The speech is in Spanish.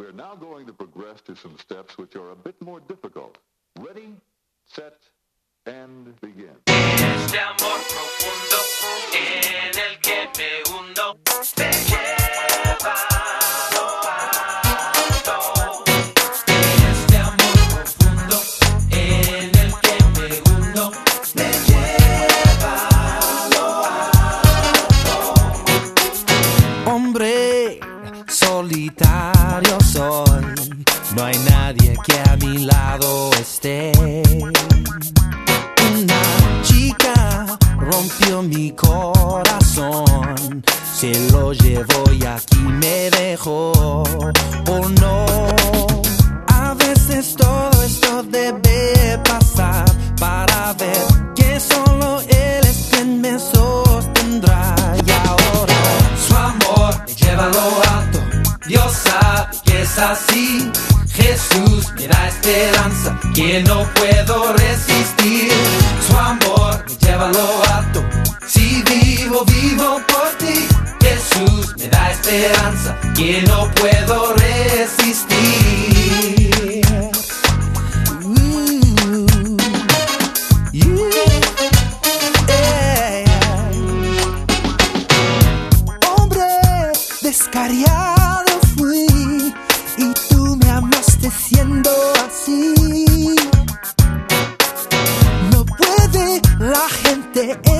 We're now going to progress to some steps which are a bit more difficult. Ready, set, and begin. Solitario soy, no hay nadie que a mi lado esté. Una chica rompió mi corazón, se lo llevó y aquí me dejó. Oh no, Sabe que es así. Jesús me da esperanza que no puedo resistir. Su amor me lleva a lo alto. Si vivo, vivo por ti. Jesús me da esperanza que no puedo resistir. Descariado fui así. No puede la gente